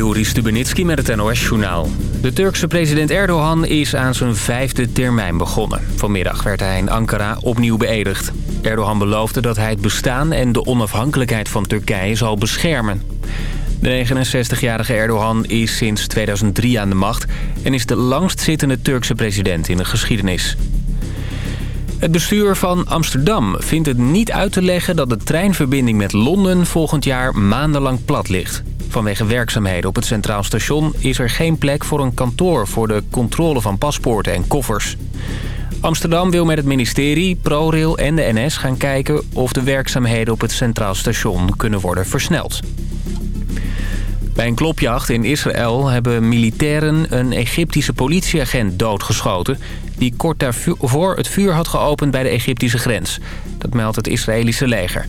Joris Stubenitski met het NOS-journaal. De Turkse president Erdogan is aan zijn vijfde termijn begonnen. Vanmiddag werd hij in Ankara opnieuw beëdigd. Erdogan beloofde dat hij het bestaan en de onafhankelijkheid van Turkije zal beschermen. De 69-jarige Erdogan is sinds 2003 aan de macht... en is de langstzittende Turkse president in de geschiedenis. Het bestuur van Amsterdam vindt het niet uit te leggen... dat de treinverbinding met Londen volgend jaar maandenlang plat ligt. Vanwege werkzaamheden op het Centraal Station is er geen plek voor een kantoor... voor de controle van paspoorten en koffers. Amsterdam wil met het ministerie, ProRail en de NS gaan kijken... of de werkzaamheden op het Centraal Station kunnen worden versneld. Bij een klopjacht in Israël hebben militairen een Egyptische politieagent doodgeschoten... die kort daarvoor het vuur had geopend bij de Egyptische grens. Dat meldt het Israëlische leger.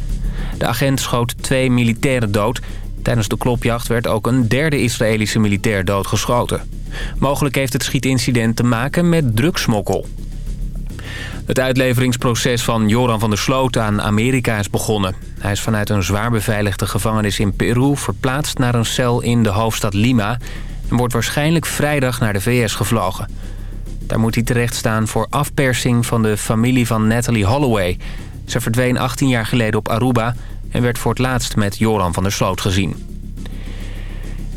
De agent schoot twee militairen dood. Tijdens de klopjacht werd ook een derde Israëlische militair doodgeschoten. Mogelijk heeft het schietincident te maken met drugsmokkel. Het uitleveringsproces van Joran van der Sloot aan Amerika is begonnen. Hij is vanuit een zwaar beveiligde gevangenis in Peru verplaatst naar een cel in de hoofdstad Lima... en wordt waarschijnlijk vrijdag naar de VS gevlogen. Daar moet hij terecht staan voor afpersing van de familie van Natalie Holloway. Ze verdween 18 jaar geleden op Aruba en werd voor het laatst met Joran van der Sloot gezien.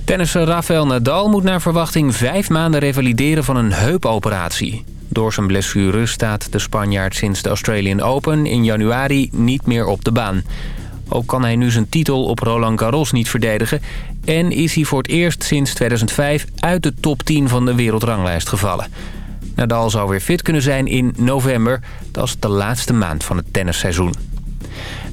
Tennisser Rafael Nadal moet naar verwachting vijf maanden revalideren van een heupoperatie. Door zijn blessure staat de Spanjaard sinds de Australian Open in januari niet meer op de baan. Ook kan hij nu zijn titel op Roland Garros niet verdedigen... en is hij voor het eerst sinds 2005 uit de top 10 van de wereldranglijst gevallen. Nadal zou weer fit kunnen zijn in november. Dat is de laatste maand van het tennisseizoen.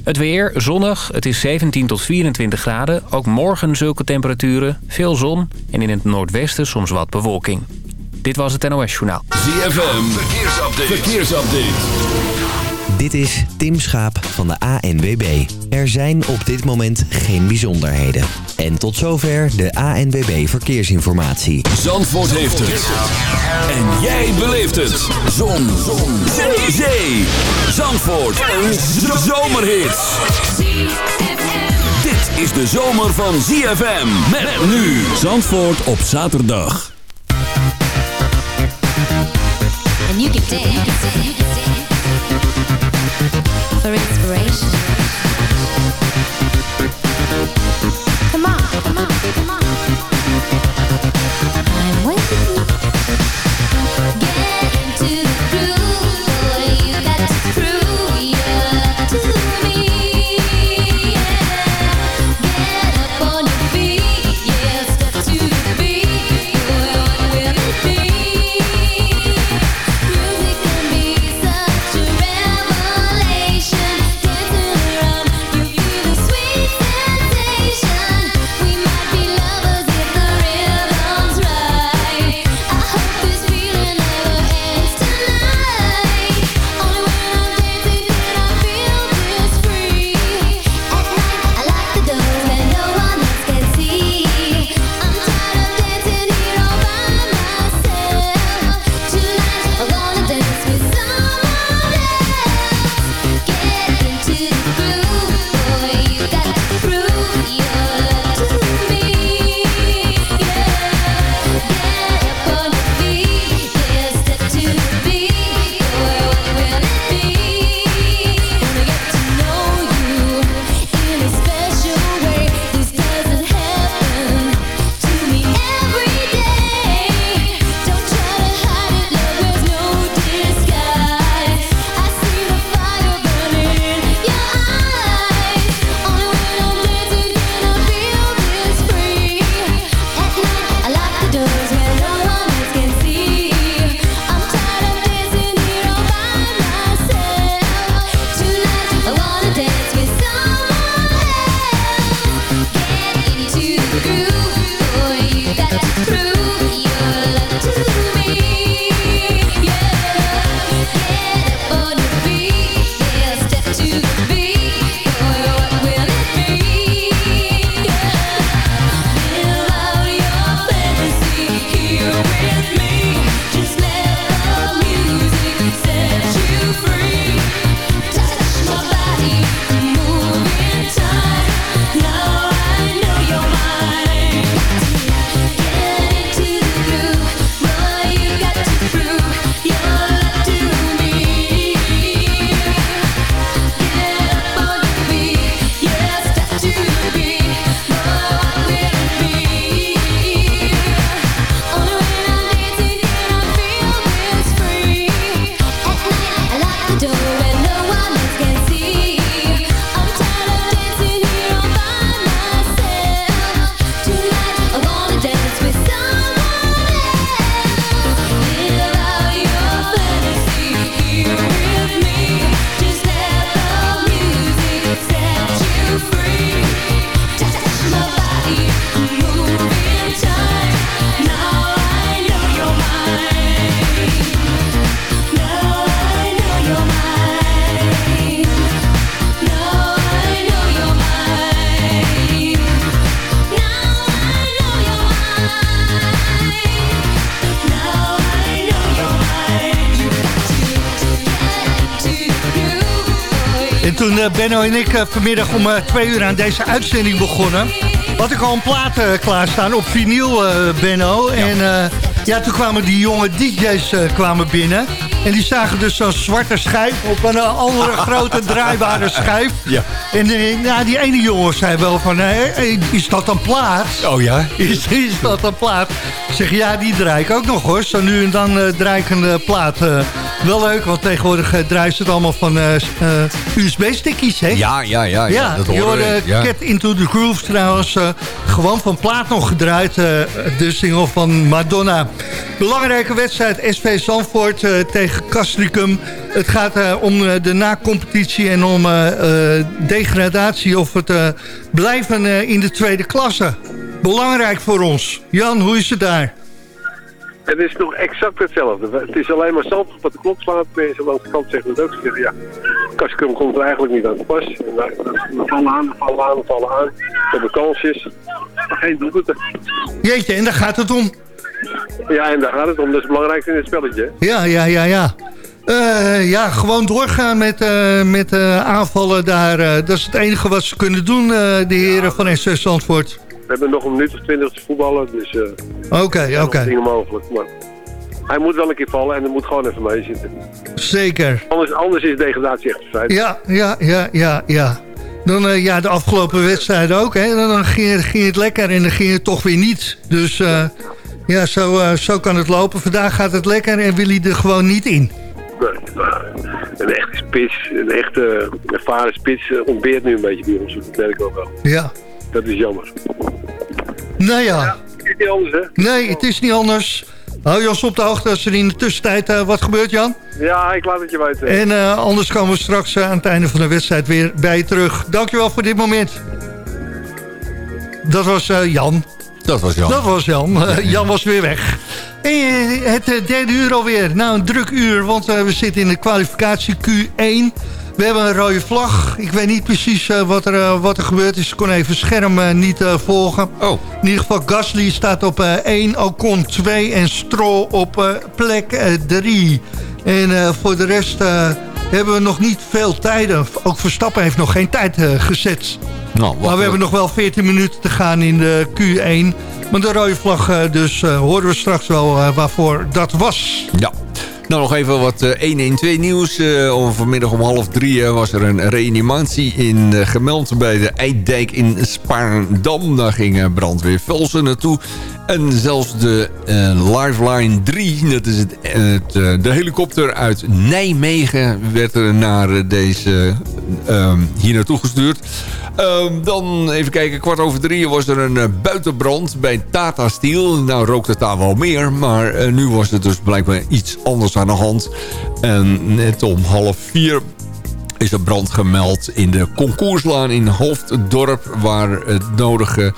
Het weer zonnig, het is 17 tot 24 graden. Ook morgen zulke temperaturen, veel zon en in het noordwesten soms wat bewolking. Dit was het NOS Journaal. ZFM, verkeersupdate. verkeersupdate. Dit is Tim Schaap van de ANWB. Er zijn op dit moment geen bijzonderheden. En tot zover de ANWB Verkeersinformatie. Zandvoort heeft het. En jij beleeft het. Zon. Zon. Zee. Zee. Zandvoort. Een zomerhit. Dit is de zomer van ZFM. Met nu. Zandvoort op zaterdag. and you can dance. Come on, come on, come on. I'm waiting. Get Benno en ik eh, vanmiddag om eh, twee uur aan deze uitzending begonnen... had ik al een plaat eh, klaarstaan op vinyl, eh, Benno. En eh, ja, toen kwamen die jonge DJ's eh, kwamen binnen. En die zagen dus zo'n zwarte schijf op een eh, andere grote draaibare schijf. Ja. En eh, ja, die ene jongen zei wel van, eh, eh, is dat een plaat? Oh ja? Is, is dat een plaat? Ik zeg, ja, die draai ik ook nog hoor. Zo nu en dan eh, draai ik een eh, plaat. eh. Wel leuk, want tegenwoordig uh, draaien ze het allemaal van eh, s- eh, USB-stickies, hè? Ja, ja, ja. Ja, dat je hoorde hoorde ik, ja. Cat Into the Groove trouwens eh, gewoon van plaat nog gedraaid. eh, de single van Madonna. Belangrijke wedstrijd SV Zandvoort eh, tegen Castricum. Het gaat eh, om eh, de na-competitie en om eh, eh, degradatie of het eh, blijven eh, in de tweede klasse. Belangrijk voor ons. Jan, hoe is het daar? Het is nog exact hetzelfde. Het is alleen maar zand wat de klok slaat. Mensen langs de kant zeggen het ook. Ze zeggen ja, Kaskum komt er eigenlijk niet aan te pas. En wij- We vallen aan, we vallen aan, we vallen aan. We hebben kansjes. Maar geen doelpunten. Jeetje, en daar gaat het om. Ja, en daar gaat het om. Dat is het belangrijkste in het spelletje. Ja, ja, ja, ja. Eh, ja, gewoon doorgaan met, eh, met eh, aanvallen daar. eh, dat is het enige wat ze kunnen doen, eh, de heren van SV Zandvoort. We hebben nog een minuut of twintig te voetballen. Dus eh Oké, oké. dingen mogelijk. Maar hij moet wel een keer vallen en er moet gewoon even mee zitten. Zeker. Anders, anders is degradatie echt feit. Ja, ja, ja, ja, ja. Dan eh, ja, de afgelopen wedstrijden ook. Hè. Dan, dan ging, het, ging het lekker en dan ging het toch weer niet. Dus eh, ja, zo, zo kan het lopen. Vandaag gaat het lekker en wil hij er gewoon niet in. Een echte spits, een echte ervaren spits ontbeert nu een beetje bij ons. Dat merk ik ook wel. Ja. Dat is jammer. Nou ja, Het is niet anders, hè? nee, het is niet anders. Hou je ons op de hoogte als er in de tussentijd eh, wat gebeurt, Jan. Ja, ik laat het je weten. En eh, anders komen we straks eh, aan het einde van de wedstrijd weer bij je terug. Dankjewel voor dit moment. Dat was eh, Jan. Dat was Jan. Dat was Jan. Eh, Jan was weer weg. En eh, het derde uur alweer. Nou, een druk uur, want we zitten in de kwalificatie Q1. We hebben een rode vlag. Ik weet niet precies eh, wat, er, eh, wat er gebeurd is. Ik kon even het scherm eh, niet volgen. Oh. In ieder geval, Gasly staat op eh 1, Ocon 2 en Stroll op plek 3. en voor de rest hebben we nog niet veel tijden. Ook Verstappen heeft nog geen tijd gezet. Nou, Maar we hebben nog wel 14 minuten te gaan in de Q1. Maar de rode vlag, dus horen we straks wel waarvoor dat was. Ja. Nou, nog even wat eh, 112 nieuws. Eh, vanmiddag om half drie eh, was er een reanimatie in eh, gemeld bij de Eiddijk in Spaarndam. Daar ging eh, brandweer Velsen naartoe. En zelfs de eh, Lifeline 3, dat is het, eh, het, eh, de helikopter uit Nijmegen... werd er naar eh, deze eh, hier naartoe gestuurd. Ehm, dan even kijken, kwart over drie was er een eh, buitenbrand bij Tata Steel. Nou rookt het daar wel meer, maar eh, nu was het dus blijkbaar iets anders aan de hand. En net om half vier is er brand gemeld in de concourslaan in Hoofddorp... waar het nodige...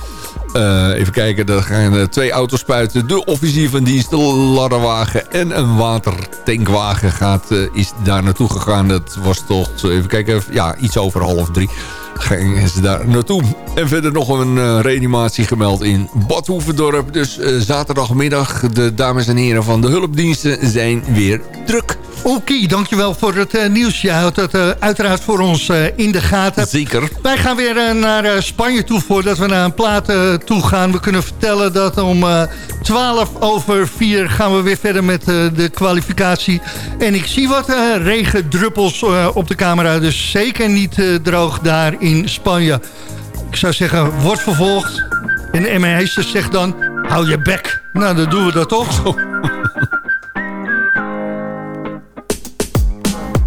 eh, even kijken, daar gaan twee auto's spuiten. De officier van dienst, de ladderwagen en een watertankwagen gaat, eh, is daar naartoe gegaan. Dat was toch, even kijken, ja, iets over half drie gingen ze daar naartoe. En verder nog een eh, reanimatie gemeld in Badhoevedorp. Dus eh, zaterdagmiddag, de dames en heren van de hulpdiensten zijn weer druk. Oké, dankjewel voor het eh, nieuws. Je houdt het uiteraard voor ons in de gaten. Zeker. Wij gaan weer naar Spanje toe voordat we naar een plaat toe gaan. We kunnen vertellen dat om eh 12 over 4 gaan we weer verder met de kwalificatie. En ik zie wat regendruppels op de camera. Dus zeker niet droog daar in Spanje. Ik zou zeggen, wordt vervolgd. En de MHS zegt dan, hou je bek. Nou, dan doen we dat toch.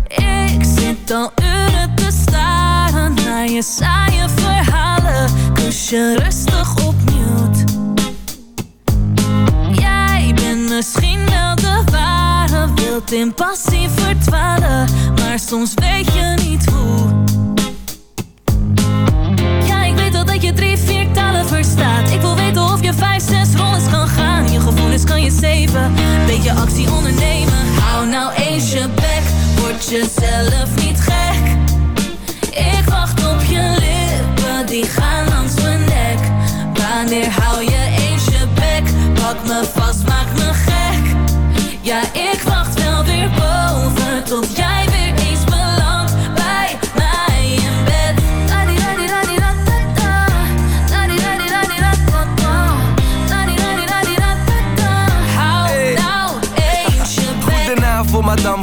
Ik zit al uren te staren naar je saaie verhalen. Dus je rustig op mute. Jij bent misschien wel de ware, wilt in passie verdwalen. Maar soms weet je niet hoe. Ik wil weten of je vijf, zes rondes kan gaan. Je gevoelens kan je zeven, beetje actie ondernemen. Hou nou eens je bek, word jezelf niet gek. Ik wacht op je lippen, die gaan langs mijn nek. Wanneer hou je eens je bek, pak me vast, maak me gek. Ja, ik wacht wel weer boven, tot jij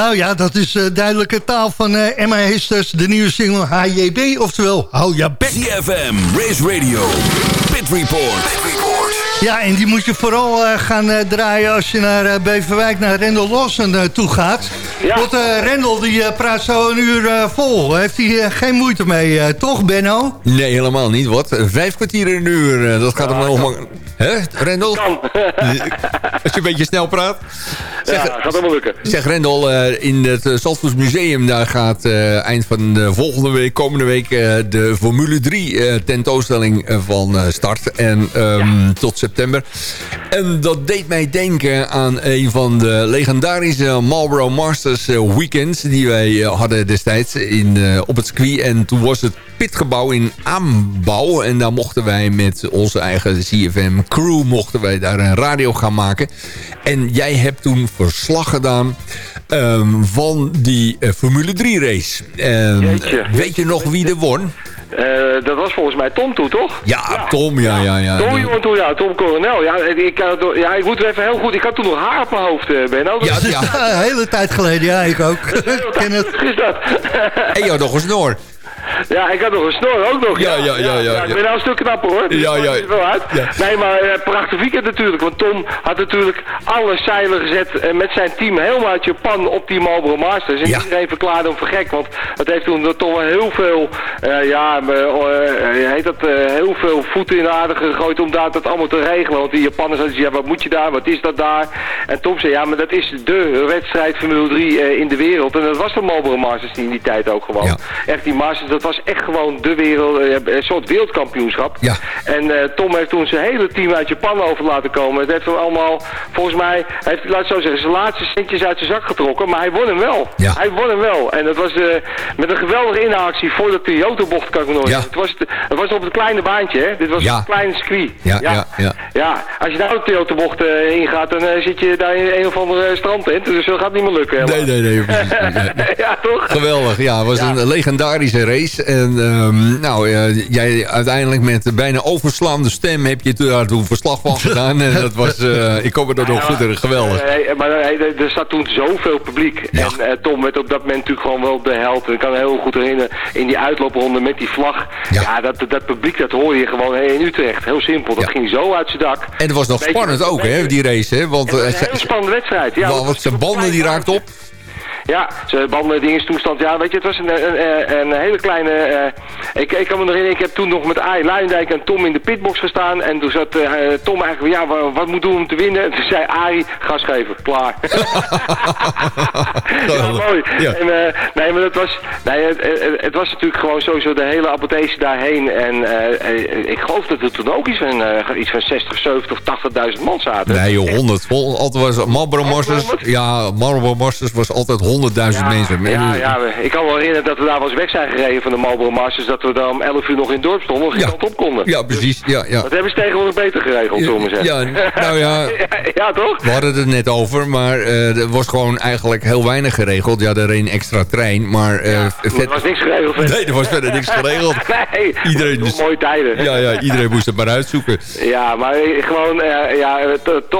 Nou ja, dat is eh, duidelijke taal van eh, Emma Histers, de nieuwe single HJB. Oftewel, hou je bek. CFM, Race Radio, Pit Report. Ja, en die moet je vooral eh, gaan eh, draaien als je naar eh, Beverwijk, naar Rendel Lawson toe gaat. Ja. Want eh, Rendel die eh, praat zo een uur eh, vol. Heeft hij eh, geen moeite mee, eh, toch Benno? Nee, helemaal niet. Wat? Vijf kwartier in een uur. Dat gaat hem wel om... Hè, Rendel? Kan. Als je een beetje snel praat. Zeg, ja, gaat allemaal lukken. zeg Rendel, eh, in het Zandvoorts Museum... daar gaat eh, eind van de volgende week, komende week... eh, de Formule 3 eh, tentoonstelling van eh, start. En ehm, tot september. En dat deed mij denken aan een van de legendarische Marlboro Masters eh, weekends... die wij eh, hadden destijds in, eh, op het circuit. En toen was het pitgebouw in aanbouw. En daar mochten wij met onze eigen CFM crew... mochten wij daar een radio gaan maken. En jij hebt toen verslag gedaan... ehm, van die Formule 3 race. Jeetje. weet je nog wie er won? Eh, dat was volgens mij Tom toen, toch? Ja, Tom, ja, ja, ja. Tom, jongen, toen, ja, Tom Coronel. Ja, ik, eh, ja, ik moet er even heel goed... Ik had toen nog haar op mijn hoofd, eh, Benno. Ja, ja. een hele tijd geleden, ja, ik ook. Ken het. is dat? En jou nog een snor. Ja, ik had nog een snor ook nog. Ja, ja, ja, ja, ik ja. ben nou een stuk knapper hoor. Dus Ja, dat ja. uit. Nee, maar eh, prachtig weekend natuurlijk. Want Tom had natuurlijk alle zeilen gezet eh, met zijn team helemaal uit Japan op die Marlboro Masters. En iedereen verklaarde hem voor gek. Want het heeft toen toch wel heel veel, eh, ja, heet dat, heel veel voeten in de aarde gegooid om daar dat allemaal te regelen. Want die Japanners hadden ja, wat moet je daar, wat is dat daar? En Tom zei, ja, maar dat is de wedstrijd Formule 3 eh, in de wereld. En dat was de Marlboro Masters in die tijd ook gewoon. Ja. Echt, die Masters, dat was echt gewoon de wereld, eh, een soort wereldkampioenschap. Ja. En eh, Tom heeft toen zijn hele team uit Japan over laten komen. Het heeft hem allemaal, volgens mij, heeft, laat zo zeggen, zijn laatste centjes uit zijn zak getrokken. Maar hij won hem wel. Ja. Hij won hem wel. En dat was eh, met een geweldige inhaalactie voor de Toyota-bocht, kan ik Ja. herinneren. het was, het, was op het kleine baantje, hè. Dit was Ja. een klein circuit. Ja, ja, ja. Ja, als je nou de Toyota-bocht ingaat, dan zit je daar in een of andere strandtent. Dus dat gaat niet meer lukken. Nee, helemaal. nee, nee. precies. Nee, nee. ja, toch? Geweldig, ja. Het was een legendarische race. En ehm, nou, eh, jij uiteindelijk met bijna overslaande stem heb je daar toen verslag van gedaan. En dat was, eh, ik kom me dat nog goed. Geweldig. Eh, maar eh, er, er zat toen zoveel publiek. Ja. En eh, Tom werd op dat moment natuurlijk gewoon wel de held. Ik kan me heel goed herinneren in die uitloopronde met die vlag. Ja. Ja, dat, dat publiek dat hoor je gewoon in Utrecht. Heel simpel. Dat Ja. ging zo uit zijn dak. En het was nog Beetje- spannend ook, hè, die race. Hè? Want Het was eh, een spannende wedstrijd. Ja, want want zijn banden die raakt op. Ja, zijn banden toestand. Ja, weet je, het was een, een, een, hele kleine... eh, ik, ik kan me nog herinneren, ik heb toen nog met Arie Luijendijk en Tom in de pitbox gestaan. En toen zat eh, Tom eigenlijk, ja, wat, wat moet doen om te winnen? En toen zei Arie, gas geven, klaar. ja, mooi. Ja. En, eh, nee, maar dat was, nee, het, het, het was natuurlijk gewoon sowieso de hele apothese daarheen. En ik geloof dat er toen ook iets van, iets van 60, 70, 80.000 man zaten. Nee joh, 100. Vol, altijd was Marlboro? Ja, Marlboro was altijd 100.000 mensen. Ja, ja, ik kan me wel herinneren dat we daar wel eens weg zijn gereden van de Marlboro Masters. Dat we dan om 11 uur nog in het dorp stonden en geen Ja. kant op konden. Ja, precies. Ja, ja. Dat hebben ze tegenwoordig beter geregeld, zullen we maar Ja, zeggen. nou ja. ja, toch? We hadden het net over, maar eh, er was gewoon eigenlijk heel weinig geregeld. Ja, er reed een extra trein, maar... eh, Er was niks geregeld. Nee, er was verder niks geregeld. nee, Iedereen dus- mooie tijden. Ja, ja, iedereen moest het maar uitzoeken. Ja, maar gewoon, eh, ja,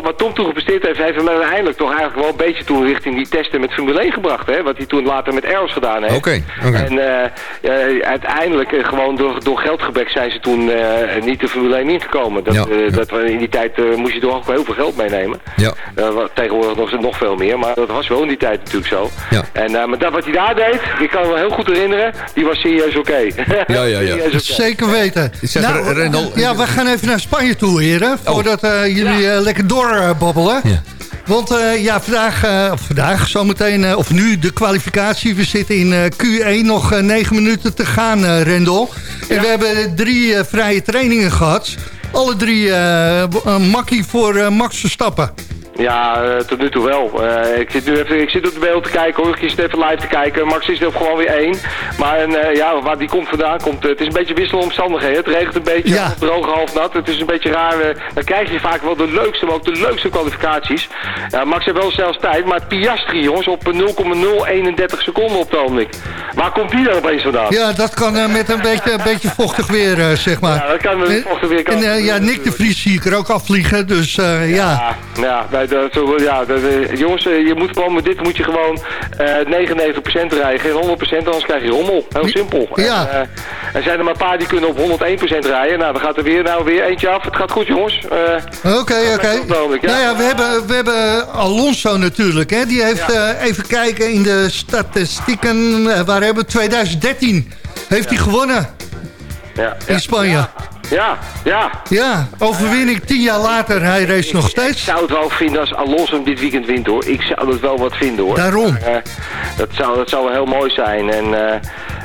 wat Tom toen gepresteerd heeft, heeft hem uiteindelijk toch eigenlijk wel een beetje toen richting die testen met Formule 1 gebracht, hè. Wat hij toen later met Eros gedaan heeft. Oké, oké. En eh, eh, uiteindelijk, eh, gewoon door, door geldgebrek, zijn ze toen eh, niet de Formule 1 ingekomen. Dat, Ja, eh, ja. dat, we- in die tijd eh, moest je toch ook wel heel veel geld meenemen. Ja. Eh, wat tegenwoordig nog, nog veel meer, maar dat was wel in die tijd natuurlijk zo. Ja. En, eh, maar dat wat hij daar deed, ik kan me wel heel goed herinneren, die was serieus oké. Ja, ja, ja. Zeker weten. Zeg, Nou, ja, we gaan even naar Spanje toe, heren. Voordat eh, jullie lekker doorbabbelen. Ja. Want eh, ja, vandaag, eh, vandaag zometeen, eh, of nu de kwalificatie. We zitten in eh, Q1, nog negen minuten te gaan, Rendel. En we hebben drie vrije trainingen gehad. Alle drie makkie voor Max Verstappen. Ja, eh, tot nu toe wel. Eh, ik zit nu even, ik zit op het beeld te kijken hoor. Ik zit even live te kijken. Max is er gewoon weer één. Maar eh, ja, waar die komt vandaan komt. het is een beetje wisselende omstandigheden. Het regent een beetje, Ja. droog, half nat. Het is een beetje raar. dan krijg je vaak wel de leukste, maar ook de leukste kwalificaties. Ja, Max heeft wel zelfs tijd, maar Piastri jongens op 0,031 seconden op het ogenblik. Waar komt die dan opeens vandaan? Ja, dat kan met een beetje, een beetje vochtig weer, zeg maar. Ja, dat kan met vochtig weer kan En ja, Nick de Vries zie ik er ook afvliegen, dus ja. Ja, ja, ja de- jongens, eh, je moet gewoon, met dit moet je gewoon eh 99% rijden, geen 100%, anders krijg je rommel. Heel simpel. Ja. En, eh, er zijn er maar een paar die kunnen op 101% rijden. Nou, dan gaat er weer, nou, weer eentje af. Het gaat goed, jongens. Eh, Oké, oké. Nou ja, we hebben, we hebben Alonso natuurlijk. Hè? Die heeft, eh, even kijken in de statistieken. eh, waar hebben we 2013? Heeft hij gewonnen ja, in Spanje? Ja, ja. Ja, overwinning tien jaar later. Hij race nog Ik steeds. zou het wel vinden als Alonso hem dit weekend wint, hoor. Ik zou het wel wat vinden, hoor. Daarom. Maar, eh, dat, zou, dat zou wel heel mooi zijn. En eh,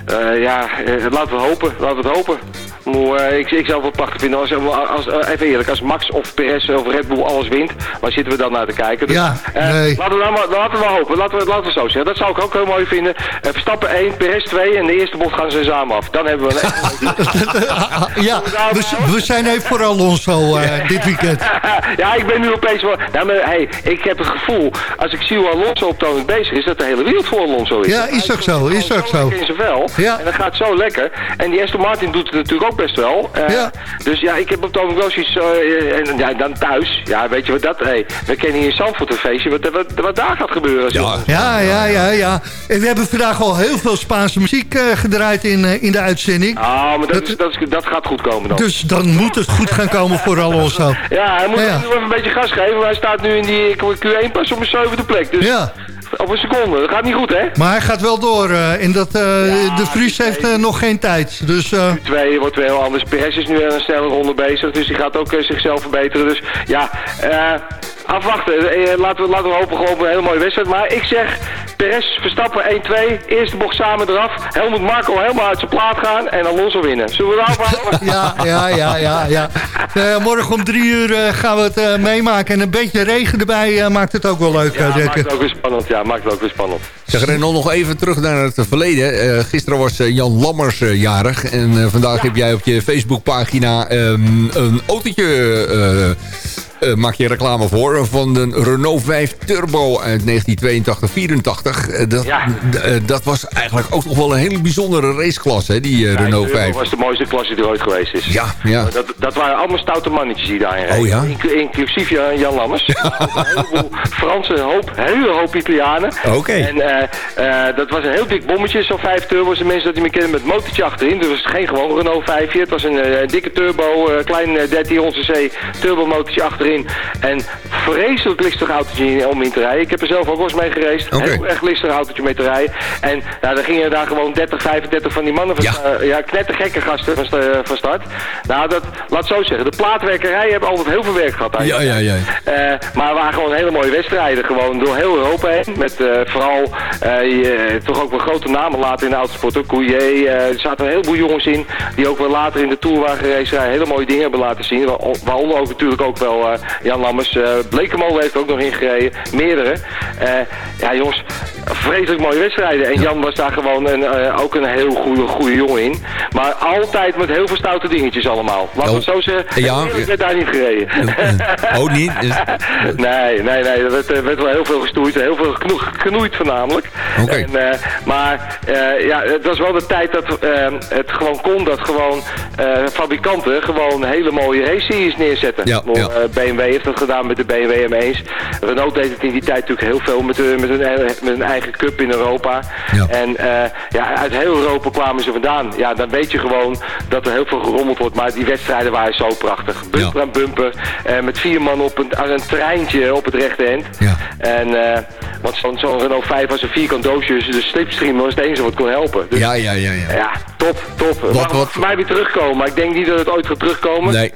eh, ja, laten we hopen. Laten we het hopen. Maar, eh, ik, ik zou het wel prachtig vinden als, als, eh, even eerlijk, als Max of Perez of Red Bull alles wint, waar zitten we dan naar te kijken? Dus, Ja, eh, nee. laten, we dan maar, laten we hopen, laten we, laten we het zo zeggen. Dat zou ik ook heel mooi vinden. Verstappen 1, Perez 2 en de eerste bocht gaan ze samen af. Dan hebben we een ja, we, we zijn even voor Alonso dit weekend. ja, ik ben nu opeens wel... Maar hey, ik heb het gevoel, als ik zie hoe Alonso op toon bezig is, dat de hele wereld voor Alonso is. Ja, is ook zo, is ook zo. in zijn vel. Ja. En dat gaat zo lekker. En die Aston Martin doet het natuurlijk ook best wel. Eh, Ja. Dus ja, ik heb op toon wel zoiets... eh, en ja, dan thuis, ja, weet je wat dat... Hey, we kennen hier in Zandvoort een feestje, wat, wat, wat daar gaat gebeuren. Ja. Ja, ja, ja, ja. En we hebben vandaag al heel veel Spaanse muziek eh, gedraaid in, in de uitzending. Ah, maar dat, is, dat, is, dat gaat goed komen dan. Dus dan moet het goed gaan komen voor Alonso. Ja, hij moet Ja, even een beetje gas geven. maar Hij staat nu in die Q1 pas op een zevende plek. Dus Ja. Op een seconde. Dat gaat niet goed, hè? Maar hij gaat wel door. eh, en dat, eh, de Vries heeft eh, nog geen tijd. Dus eh, Twee wordt weer heel anders. Perez is nu aan een snelle ronde bezig, dus die gaat ook zichzelf verbeteren. Dus ja, afwachten. Laten, we, laten we hopen gewoon op een hele mooie wedstrijd. Maar ik zeg, Perez, Verstappen 1-2, eerste bocht samen eraf. Helmut Marko helemaal uit zijn plaat gaan en Alonso winnen. Zullen we daarop houden? ja, ja, ja, ja. ja. Eh, morgen om drie uur eh, gaan we het eh, meemaken. En een beetje regen erbij maakt het ook wel leuk, Ja, maakt het ook weer spannend. Ja, maakt het ook weer spannend. Zeg Renan, nog even terug naar het verleden. Eh, gisteren was eh, Jan Lammers eh, jarig. En vandaag heb jij op je Facebookpagina ehm, een autootje... maak je reclame voor van de Renault 5 Turbo uit 1982-84. Eh, dat, Ja. dat was eigenlijk ook nog wel een hele bijzondere raceklasse, hè, die Renault Dat 5. was de mooiste klasse die er ooit geweest is. Ja, ja. Dat, dat waren allemaal stoute mannetjes die daarin Oh, ja? reden. Inclu- inclusief Jan, Lammers. Een heleboel Fransen, een hoop, hele hoop Italianen. Oké. Dat was een heel dik bommetje, zo'n 5 turbo's. De mensen dat die me kennen met motortje achterin. Dus het was geen gewoon Renault 5 Het was een eh, dikke turbo, eh, klein eh, 1300 cc turbo motortje achterin. En vreselijk listig autootje om in te rijden. Ik heb er zelf ook wel eens mee gereisd. Oké. Heel erg listig autootje mee te rijden. En nou, dan gingen daar gewoon 30, 35 van die mannen van Ja. ja, knettergekke gasten van, van start. Nou, dat, laat zo zeggen. De plaatwerkerij hebben altijd heel veel werk gehad. Ja, eigenlijk. ja, ja. Eh, maar het waren gewoon hele mooie wedstrijden. Gewoon door heel Europa heen. Met eh, vooral eh, je- toch ook wel grote namen later in de autosport. Ook Couillet. eh, er zaten een heleboel jongens in. Die ook wel later in de Tourwagenracerij hele mooie dingen hebben laten zien. Wa- Waaronder ook natuurlijk ook wel eh, Jan Lammers. eh Blekemolen heeft ook nog ingereden. Meerdere. Eh, ja jongens, vreselijk mooie wedstrijden. En Jan was daar gewoon een, eh, ook een heel goede, goede jongen in. Maar altijd met heel veel stoute dingetjes allemaal. Laten we het zo zeggen. Ja. Ik werd daar niet gereden. Oh, niet? Nee, nee, nee. Er werd, er werd wel heel veel gestoeid. Heel veel geno geknoeid voornamelijk. Oké. En, eh, maar eh, ja, het was wel de tijd dat het gewoon kon dat gewoon fabrikanten gewoon hele mooie race-series neerzetten. Ja, ja. BMW heeft dat gedaan met de BMW M1's. Renault deed het in die tijd natuurlijk heel veel met, met, hun, met hun eigen cup in Europa. En eh, ja, uit heel Europa kwamen ze vandaan. Ja, dan weet je gewoon dat er heel veel gerommeld wordt. Maar die wedstrijden waren zo prachtig. Bumper aan bumper. eh, met vier man op een, aan een treintje op het rechte end. En, eh, want zo'n zo'n Renault 5 was een vierkant doosje. Dus de slipstream was het enige wat kon helpen. Dus, Ja, ja, ja. ja. ja, top, top. Wat- Mag wat- voor mij weer terugkomen. Maar ik denk niet dat het ooit gaat terugkomen. Nee.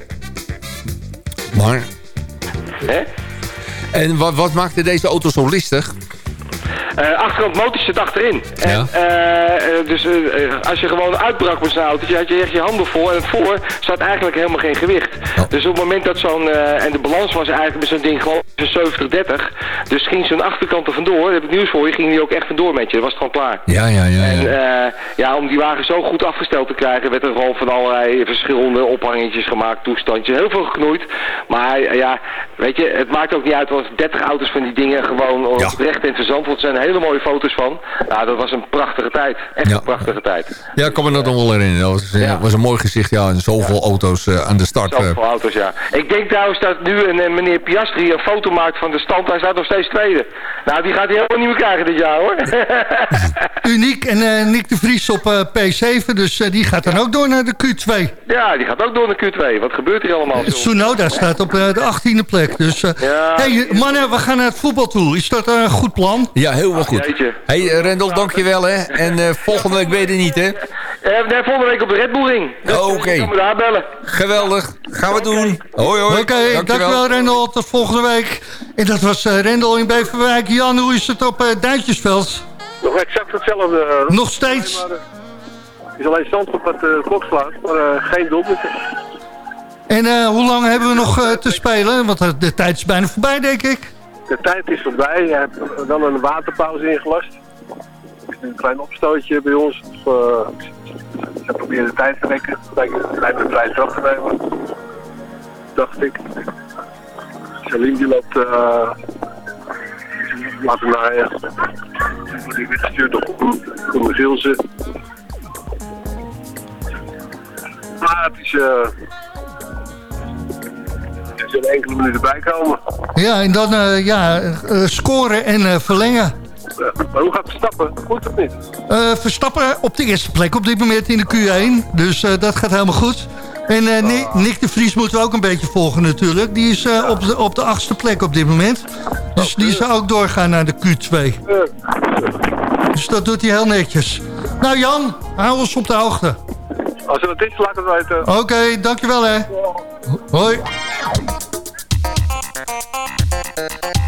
Maar... Hè? En wat, wat maakte deze auto zo listig? Eh achterkant motor zit achterin. En, Ja. eh, eh, dus als je gewoon uitbrak met zo'n auto, had je echt je handen vol. En het voor zat eigenlijk helemaal geen gewicht. Dus op het moment dat zo'n... en de balans was eigenlijk met zo'n ding gewoon zo'n 70-30. Dus ging zo'n achterkant er vandoor. Daar heb ik nieuws voor je. Ging die ook echt vandoor met je. Dat was het gewoon klaar. Ja, ja, ja. En ja. eh, ja, om die wagen zo goed afgesteld te krijgen, werd er gewoon van allerlei verschillende ophangetjes gemaakt, toestandjes, heel veel geknoeid. Maar ja, weet je, het maakt ook niet uit, want 30 auto's van die dingen gewoon het recht in verzand. Er zijn hele mooie foto's van. Nou, dat was een prachtige tijd. Echt een prachtige tijd. Ja, ik kan me dat nog wel herinneren. Dat was, eh, was een mooi gezicht, ja. En zoveel auto's eh, aan de start. eh. Zoveel auto's, ja. Ik denk trouwens dat nu een eh, meneer Piastri een foto maakt van de stand. Hij staat nog steeds tweede. Nou, die gaat hij helemaal niet meer krijgen dit jaar, hoor. Uniek en eh, Nick de Vries op eh, P7, dus eh, die gaat dan ook door naar de Q2. ja, die gaat ook door naar Q2. Wat gebeurt hier allemaal? Tsunoda staat op eh, de 18e plek. Dus, eh, Ja. hey, mannen, we gaan naar het voetbal toe. Is dat eh, een goed plan? Ja, helemaal goed. Jeetje. hey, eh, Rendel, dankjewel, hè. En eh, volgende week ben je niet, hè. Eh, nee, volgende week op de Red Bull Ring. Dus Oké. Kan me daar bellen. Geweldig. Gaan we doen. Hoi, hoi. Oké, dankjewel Rendel. Tot volgende week. En dat was eh, Rendel in Beverwijk. Jan, hoe is het op Duintjesveld? Nog exact hetzelfde. Nog steeds? is alleen Zandvoort wat de klok slaat, maar eh, geen doelpunten. En eh, hoe lang hebben we nog eh, te spelen? Want de tijd is bijna voorbij, denk ik. De tijd is voorbij. Je hebt dan een waterpauze ingelast. Een klein opstootje bij ons. Of, eh, ze proberen de tijd te rekken. Lijkt me vrij trap te nemen. Dacht ik. Salim die loopt... eh laat hem naar... Ja. Die weer gestuurd door Koen Gilsen. Maar het is... eh er zullen enkele minuten bij komen. Ja, en dan eh, ja, eh, scoren en eh, verlengen. Maar hoe gaat het stappen? Goed of niet? Verstappen op de eerste plek op dit moment in de Q1. Dus dat gaat helemaal goed. En eh, Nick, de Vries moeten we ook een beetje volgen natuurlijk. Die is op, de, op de achtste plek op dit moment. Dus die zou ook doorgaan naar de Q2. Dus dat doet hij heel netjes. Nou Jan, hou ons op de hoogte. Als er wat is, laat het weten. Oké, dankjewel hè. Hoi. Thank you.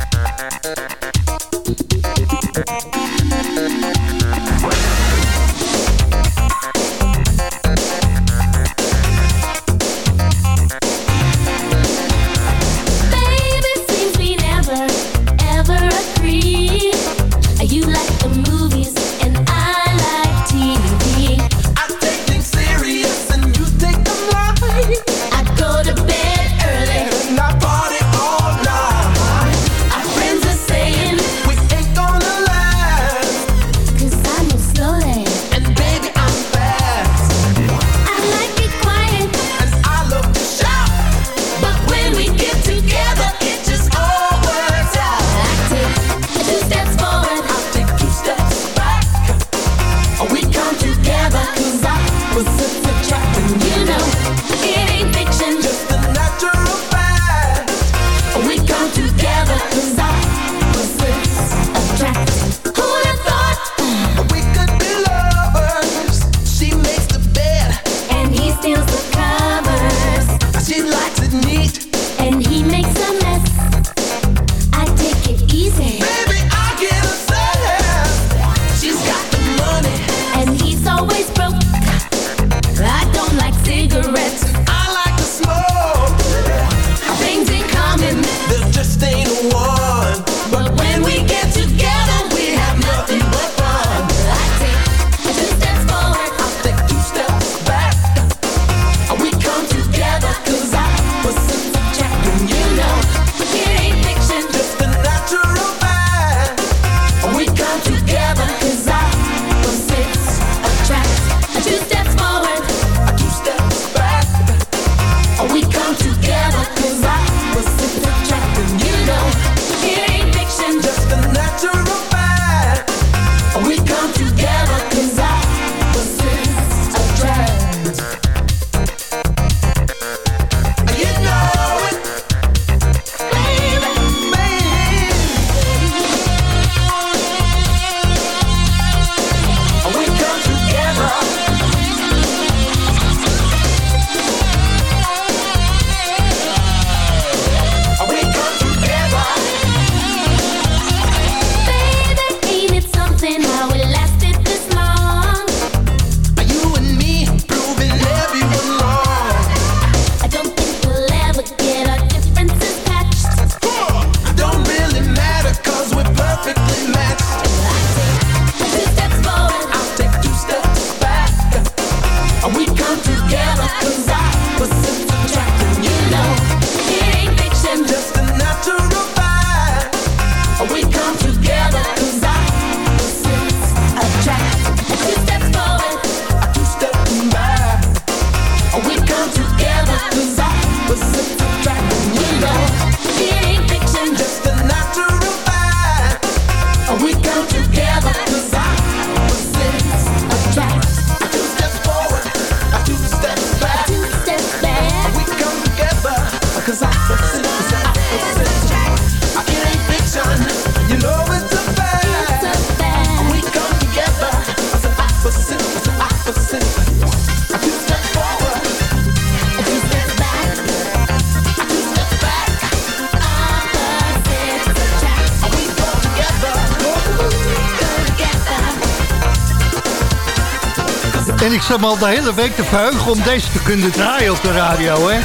Me al de hele week te verheugen om deze te kunnen draaien op de radio. Hè?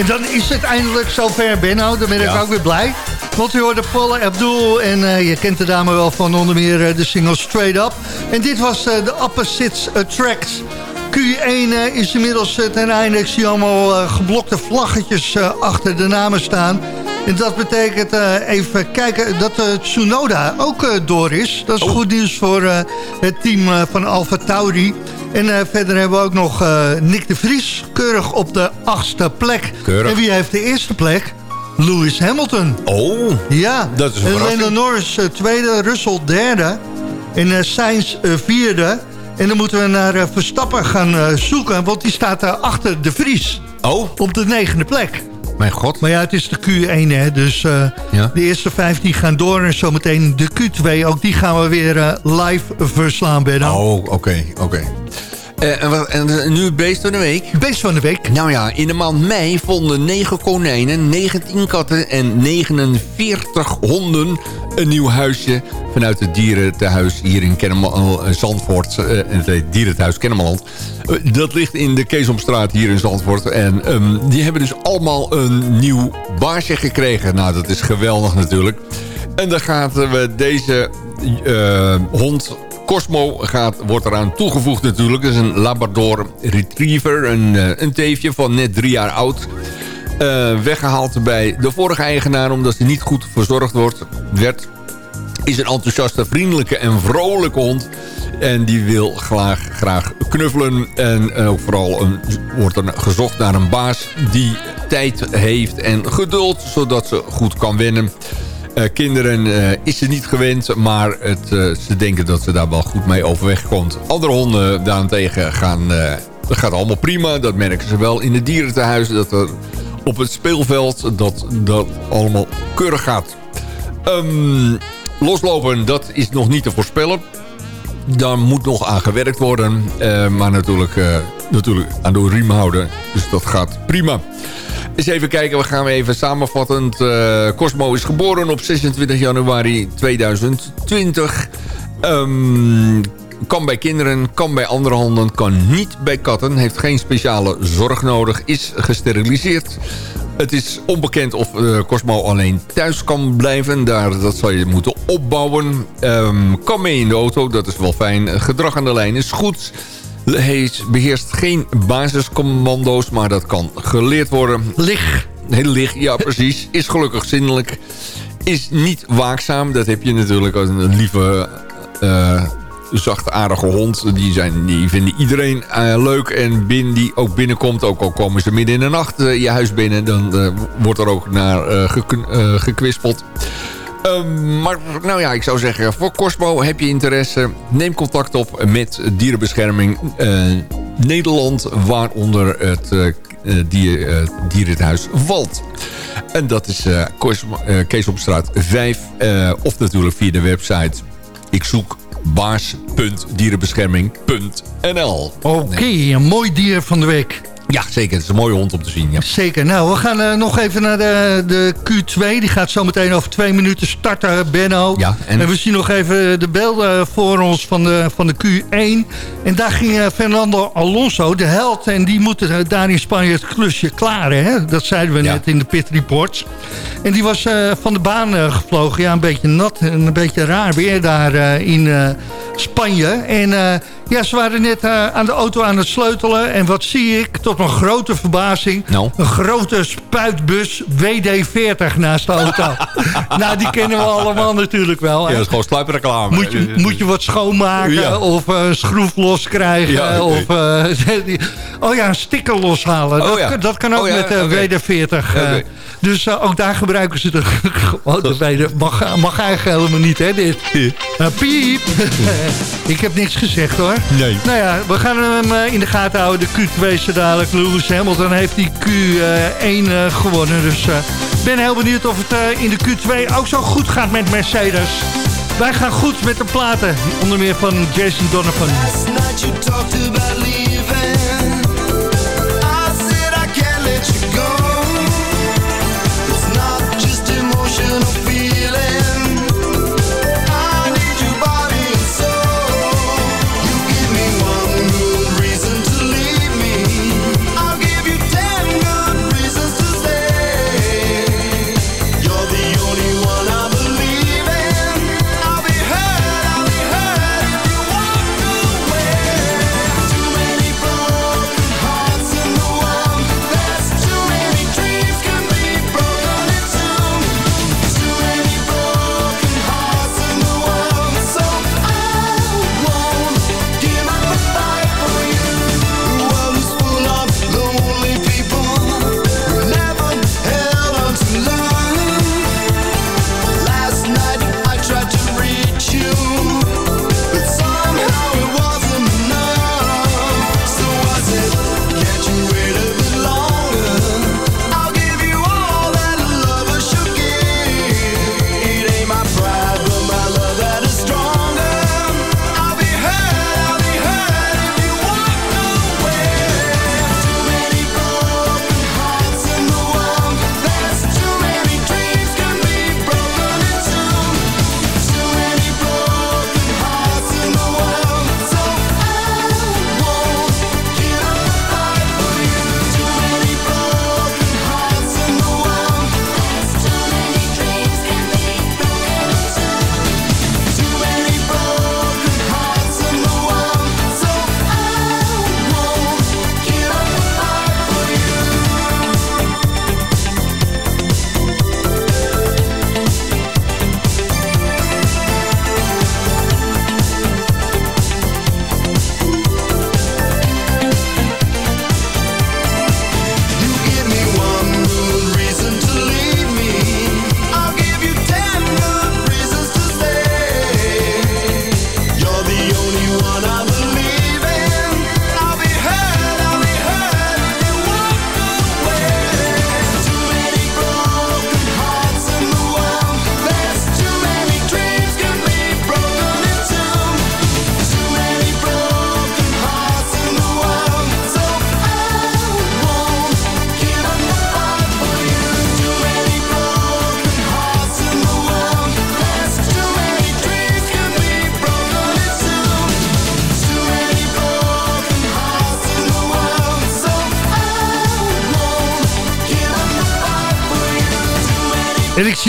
En dan is het eindelijk zover, Benno. Dan ben ik ook weer blij. Want u hoorde Paula Abdul en uh, je kent de dame wel van onder meer uh, de single Straight Up. En dit was uh, de Opposites Attracts. Q1 is inmiddels ten einde. Ik zie allemaal geblokte vlaggetjes achter de namen staan. En dat betekent even kijken dat Tsunoda ook door is. Dat is Oh. goed nieuws voor het team van Alfa Tauri. En verder hebben we ook nog Nick de Vries. Keurig op de achtste plek. Keurig. En wie heeft de eerste plek? Lewis Hamilton. Oh, Ja, Dat is een en. Lando Norris eh, tweede, Russell derde en Sainz eh, vierde. En dan moeten we naar Verstappen gaan zoeken, want die staat uh, achter de Vries. Oh, op de negende plek. Mijn god. Maar ja, het is de Q1, hè, dus ja. de eerste vijf die gaan door. En zometeen de Q2, ook die gaan we weer live verslaan, Benno. Oh, oké, okay, oké. Okay. Uh, en, wat, en, nu het beest van de week? Beest van de week. Nou ja, in de maand mei vonden 9 konijnen, 19 katten en 49 honden een nieuw huisje vanuit het dierentehuis hier in Kennemal, uh, Zandvoort. Uh, het dierentehuis Kennemerland. dat ligt in de Keesomstraat hier in Zandvoort. En um, die hebben dus allemaal een nieuw baasje gekregen. Nou, dat is geweldig natuurlijk. En dan gaat we deze hond Cosmo gaat, wordt eraan toegevoegd natuurlijk. Dat is een Labrador Retriever, een, een teefje van net drie jaar oud. Uh, weggehaald bij de vorige eigenaar omdat ze niet goed verzorgd wordt, werd. Is een enthousiaste, vriendelijke en vrolijke hond. En die wil graag, graag knuffelen. En ook vooral een, wordt er gezocht naar een baas die tijd heeft en geduld... zodat ze goed kan wennen. Uh, kinderen uh, is ze niet gewend, maar het, uh, ze denken dat ze daar wel goed mee overweg komt. Andere honden daarentegen gaan, dat gaat allemaal prima. Dat merken ze wel in het dierentehuis. Dat er op het speelveld dat dat allemaal keurig gaat. Um, loslopen, dat is nog niet te voorspellen. Daar moet nog aan gewerkt worden. maar natuurlijk, natuurlijk aan de riem houden. Dus dat gaat prima. Eens even kijken, we gaan even samenvattend. Uh, Cosmo is geboren op 26 januari 2020. Um, kan bij kinderen, kan bij andere honden, kan niet bij katten. Heeft geen speciale zorg nodig, is gesteriliseerd. Het is onbekend of uh, Cosmo alleen thuis kan blijven. Daar, dat zal je moeten opbouwen. Um, kan mee in de auto, dat is wel fijn. Gedrag aan de lijn is goed. Hij beheerst geen basiscommando's, maar dat kan geleerd worden. Lig. Heel licht, ja precies. Is gelukkig zindelijk. Is niet waakzaam. Dat heb je natuurlijk als een lieve, uh, zachtaardige hond. Die, zijn, die vinden iedereen uh, leuk. En binnen die ook binnenkomt, ook al komen ze midden in de nacht uh, je huis binnen... dan wordt er ook naar gek gekwispeld. Um, maar nou ja, ik zou zeggen, voor Cosmo heb je interesse... neem contact op met Dierenbescherming uh, Nederland... waaronder het uh, dier, uh, dierenhuis valt. En dat is Cosmo, Kees op straat 5. of natuurlijk via de website. Ik zoek baas.dierenbescherming.nl Oké, okay, een mooi dier van de week. Ja, zeker. Het is een mooie hond om te zien. Ja. Zeker. Nou, we gaan uh, nog even naar de, de Q2. Die gaat zo meteen over twee minuten starten, Benno. Ja, en... en we zien nog even de beelden voor ons van de, van de Q1. En daar ging uh, Fernando Alonso, de held... en die moet uh, daar in Spanje het klusje klaren. Hè? Dat zeiden we ja. net in de pit reports. En die was van de baan gevlogen. Ja, een beetje nat en een beetje raar weer daar in Spanje. En ja, ze waren net aan de auto aan het sleutelen. En wat zie ik? Tot mijn grote verbazing. No. Een grote spuitbus WD-40 naast de auto. nou, die kennen we allemaal natuurlijk wel. Ja, dat is gewoon sluipreclame. Moet je, moet je wat schoonmaken ja. of uh, een schroef los krijgen. Ja, of, uh, oh ja, een sticker loshalen. Oh, dat, ja. dat kan ook oh, met okay. WD-40. Okay. dus ook daar gebruiken ze de, WD. Mag, mag eigenlijk helemaal niet, hè, dit. piep. Ik heb niks gezegd, hoor. Nee. Nou ja, we gaan hem in de gaten houden. De Q2 dadelijk. Lewis Hamilton heeft die Q1 uh, gewonnen. Dus ik uh, ben heel benieuwd of het in de Q2 ook zo goed gaat met Mercedes. Wij gaan goed met de platen. Onder meer van Jason Donovan.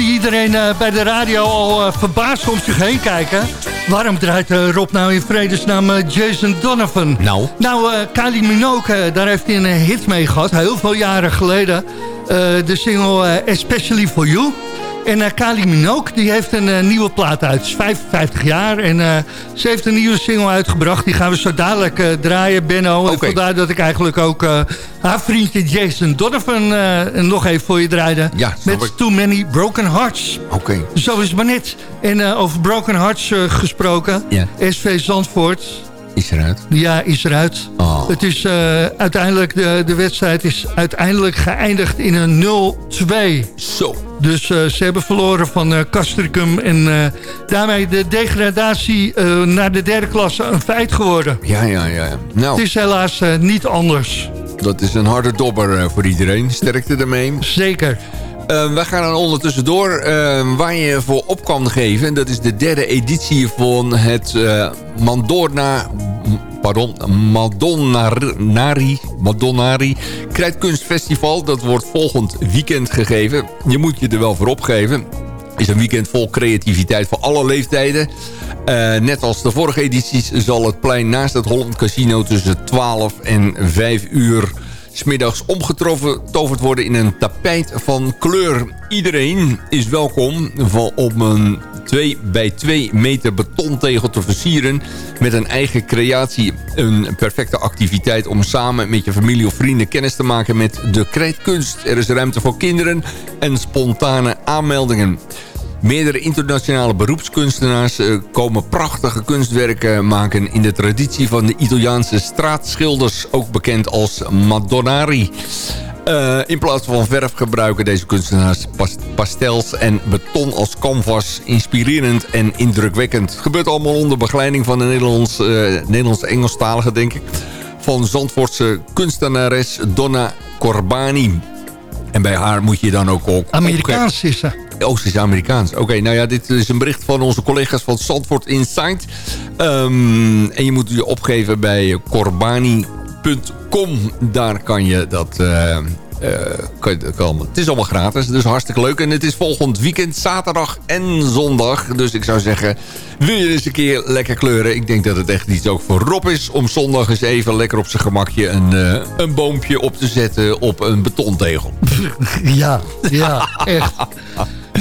Zie iedereen eh, bij de radio al uh, verbaasd om zich heen kijken. Waarom draait uh, Rob nou in vredesnaam Jason Donovan? Nou? Nou, Kylie Minogue, daar heeft hij een hit mee gehad. Heel veel jaren geleden. de single Especially For You. En uh, Kali Minogue, die heeft een uh, nieuwe plaat uit. Ze is 55 jaar en uh, ze heeft een nieuwe single uitgebracht. Die gaan we zo dadelijk draaien, Benno. Okay. Vandaar dat ik eigenlijk ook haar vriendje Jason Donovan nog even voor je draaide. Ja, met ik. Too Many Broken Hearts. Oké. Okay. Zo is het maar net. En over Broken Hearts gesproken. Ja. SV Zandvoort. Is eruit? Ja, is eruit. Oh. Het is uiteindelijk, de, de wedstrijd is uiteindelijk geëindigd in een 0-2. Zo. Dus uh, ze hebben verloren van uh, Castricum. En daarmee de degradatie naar de derde klasse een feit geworden. Ja, ja, ja. Nou. Het is helaas niet anders. Dat is een harde dobber voor iedereen. Sterkte ermee. Zeker. Uh, wij gaan dan ondertussen door uh, waar je voor op kan geven. Dat is de derde editie van het uh, Mandorna pardon, Madonnari, Madonnari Krijtkunstfestival. Dat wordt volgend weekend gegeven. Je moet je er wel voor opgeven. is een weekend vol creativiteit voor alle leeftijden. Uh, net als de vorige edities zal het plein naast het Holland Casino tussen 12 en 5 uur smiddags omgetoverd worden in een tapijt van kleur. Iedereen is welkom om een 2 bij 2 meter betontegel te versieren met een eigen creatie. Een perfecte activiteit om samen met je familie of vrienden kennis te maken met de krijtkunst. Er is ruimte voor kinderen en spontane aanmeldingen. Meerdere internationale beroepskunstenaars eh, komen prachtige kunstwerken maken... in de traditie van de Italiaanse straatschilders, ook bekend als Madonnari. Uh, in plaats van verf gebruiken deze kunstenaars pastels en beton als canvas. Inspirerend en indrukwekkend. Het gebeurt allemaal onder begeleiding van de Nederlands, uh, Nederlands-Engelstalige, denk ik. Van Zandvoortse kunstenares Donna Corbani. En bij haar moet je dan ook... ook Amerikaans is ze. Oh, ze is Amerikaans. Oké, nou ja, dit is een bericht van onze collega's van Zandvoort Insight. Um, en je moet je opgeven bij corbani.com. Daar kan je dat... Uh, kan, het is allemaal gratis, dus hartstikke leuk. En het is volgend weekend, zaterdag en zondag. Dus ik zou zeggen, wil je eens een keer lekker kleuren? Ik denk dat het echt iets ook voor Rob is... om zondag eens even lekker op zijn gemakje een, uh, een boompje op te zetten op een betontegel. Ja, ja, echt.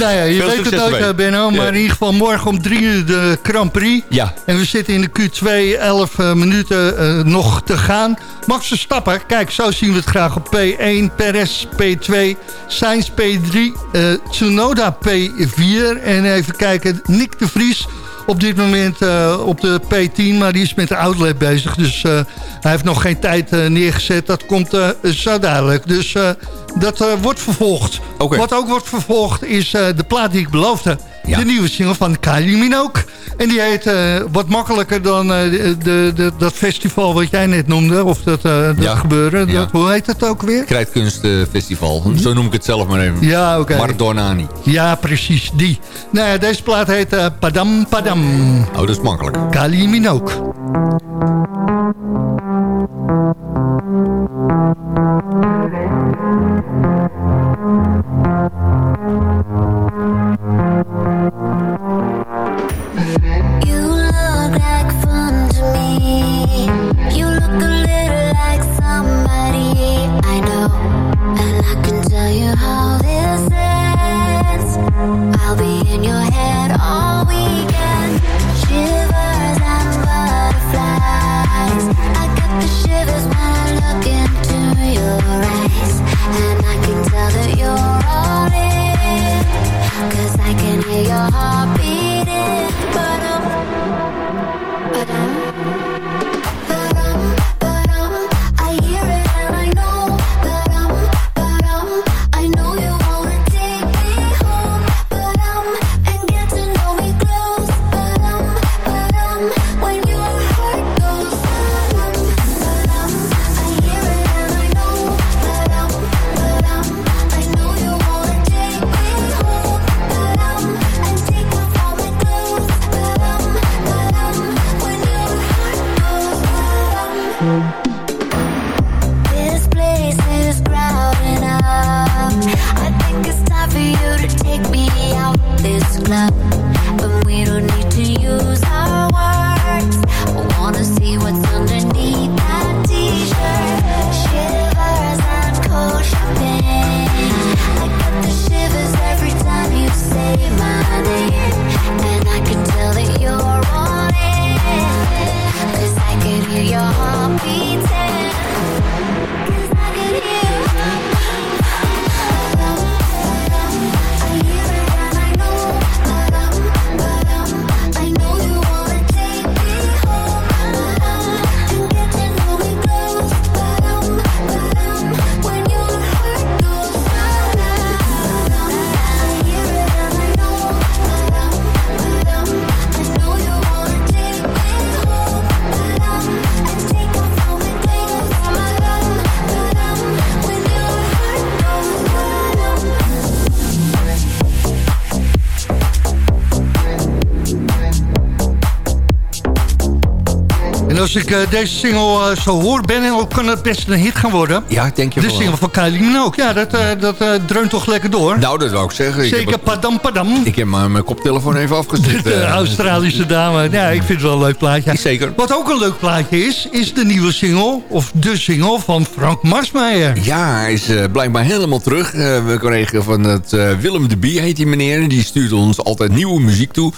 Nou ja, je weet het ook, eh, Benno. Maar in ieder geval morgen om drie uur de Grand Prix. Ja. En we zitten in de Q2, 11 eh, minuten eh, nog te gaan. Max Verstappen, kijk, zo zien we het graag op P1, Perez P2, Sainz P3, eh, Tsunoda P4. En even kijken, Nick de Vries op dit moment eh, op de P10, maar die is met de outlet bezig. Dus eh, hij heeft nog geen tijd eh, neergezet. Dat komt zo dadelijk. Dus dat wordt vervolgd. Wat ook wordt vervolgd is de plaat die ik beloofde. Ja. De nieuwe single van Kylie Minogue. En die heet eh, wat makkelijker dan eh, de, de, dat festival wat jij net noemde. Of dat, eh, dat Ja. gebeuren. Ja. Dat, hoe heet het ook weer? Krijtkunstfestival. Zo noem ik het zelf maar even. Ja, oké. Mardonani. Ja, precies, die. Nou ja, deze plaat heet Padam Padam. Oh, dat is makkelijk. Kylie Minogue. You als ik eh, deze single eh, zo hoor, Ben, kan het best een hit gaan worden. Ja, denk je De wel. single van Kylie Minogue, ja, dat, eh, dat dreunt toch lekker door. Nou, dat wou ik zeggen. Ik Zeker heb, padam padam. ik heb mijn koptelefoon even afgezet. De. Australische dame. Ja, ik vind het wel een leuk plaatje. Zeker. Wat ook een leuk plaatje is, is de nieuwe single, of de single van Frank Marsmeijer. Ja, hij is blijkbaar helemaal terug. We kregen van het Willem de Bie, heet die meneer. Die stuurt ons altijd nieuwe muziek toe.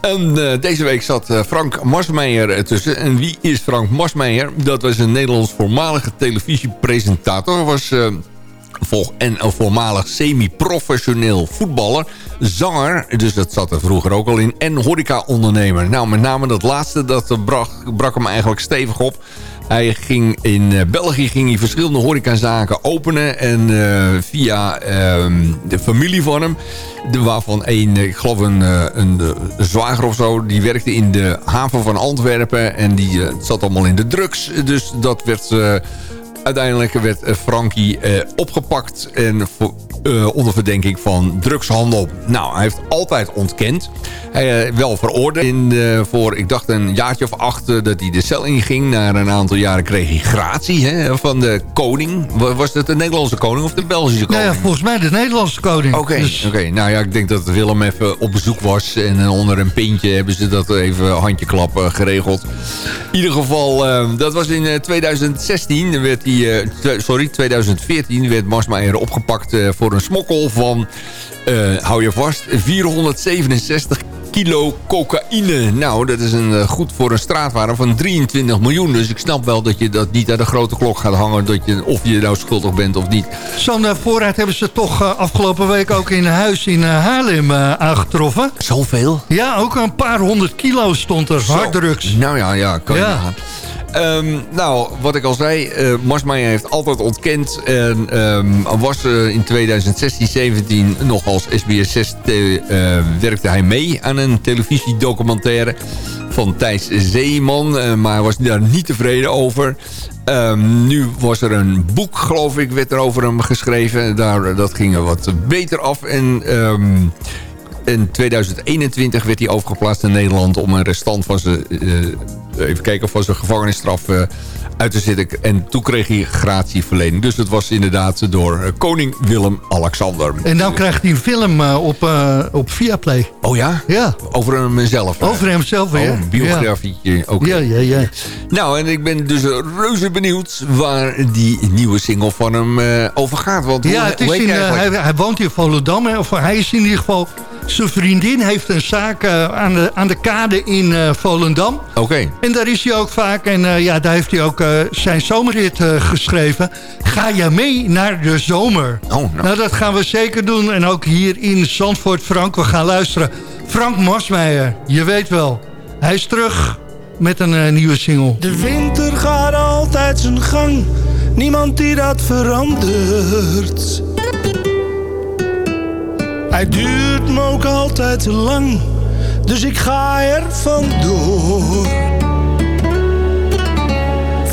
En deze week zat Frank Marsmeijer ertussen. En wie is Frank Marsmeijer? Dat was een Nederlands voormalige televisiepresentator. Was... vol- en een voormalig semi-professioneel voetballer, zanger, dus dat zat er vroeger ook al in, en horeca-ondernemer. Nou, met name dat laatste, dat eh, brak, brak hem eigenlijk stevig op. Hij ging in eh, België ging hij verschillende horecazaken openen. En eh, via ehm, de familie van hem, waarvan een, eh, ik geloof een, een, zwager of zo... die werkte in de haven van Antwerpen. En die zat allemaal in de drugs. Dus dat werd... Uiteindelijk werd eh, Frankie eh, opgepakt en eh, onder verdenking van drugshandel. Nou, hij heeft altijd ontkend. Hij wel veroordeeld in, voor, ik dacht een jaartje of acht... Dat hij de cel inging. Na een aantal jaren kreeg hij gratie hè, van de koning. Was het de Nederlandse koning of de Belgische koning? Nou ja, volgens mij de Nederlandse koning. Oké, Dus- oké. nou ja, ik denk dat Willem even op bezoek was. En onder een pintje hebben ze dat even handjeklap uh, geregeld. In ieder geval, dat was in uh, 2016. Werd hij, uh, sorry, 2014 werd Marsmeijer opgepakt uh, voor een smokkel van... Uh, hou je vast, 467 kilo cocaïne. Nou, dat is een, uh, goed voor een straatwaarde van 23 miljoen. Dus ik snap wel dat je dat niet aan de grote klok gaat hangen... Dat je, of je nou schuldig bent of niet. Zo'n uh, voorraad hebben ze toch uh, afgelopen week ook in huis in Haarlem uh, aangetroffen. Zoveel? Ja, ook een paar honderd kilo stond er, harddrugs. Nou ja, ja, kan ja. Je Um, nou, wat ik al zei, uh, Marsmeijer heeft altijd ontkend. En um, was uh, in 2016, 17 nog als SBS 6 te, uh, werkte hij mee aan een televisiedocumentaire van Thijs Zeeman. maar was daar niet tevreden over. Um, nu was er een boek, geloof ik, werd er over hem geschreven. Daar, dat ging er wat beter af. En in 2021 werd hij overgeplaatst in Nederland... om een restant van zijn, even kijken, van zijn gevangenisstraf uh, uit te zitten. En toen kreeg hij gratieverlening. Dus het was inderdaad door uh, koning Willem-Alexander. En nou krijgt hij een film op, op Viaplay. Oh ja? Ja. Over hemzelf? Over hemzelf, oh, ja. een biografietje. Ja. Okay. ja, ja, ja. Nou, en ik ben dus reuze benieuwd waar die nieuwe single van hem over gaat. Want ja, hoe, het is in, hij, hij woont in Volendam. Of hij is in ieder geval zijn vriendin heeft een zaak uh, aan, de, aan de kade in uh, Volendam. Oké. Okay. En daar is hij ook vaak. En uh, ja, daar heeft hij ook zijn zomerrit geschreven. Ga je mee naar de zomer? Oh, nou. nou, dat gaan we zeker doen. En ook hier in Zandvoort, Frank, we gaan luisteren. Frank Marsmeijer, je weet wel. Hij is terug met een nieuwe single. De winter gaat altijd zijn gang. Niemand die dat verandert. Hij duurt me ook altijd te lang, dus ik ga er vandoor.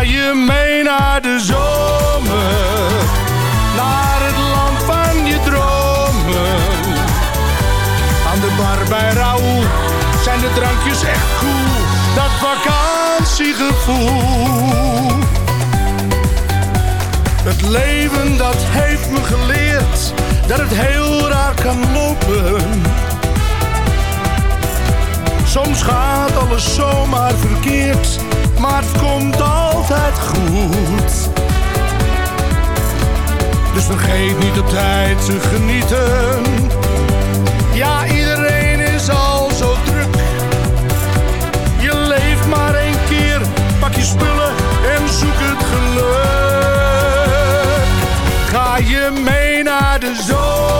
Ga je mee naar de zomer, naar het land van je dromen. Aan de bar bij Raoul zijn de drankjes echt cool, dat vakantiegevoel. gevoel. Het leven dat heeft me geleerd dat het heel raar kan lopen. Soms gaat alles zomaar verkeerd, maar het komt altijd goed. Dus vergeet niet op tijd te genieten. Ja, iedereen is al zo druk. Je leeft maar één keer, pak je spullen en zoek het geluk. Ga je mee naar de zomer,